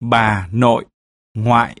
bà nội, ngoại,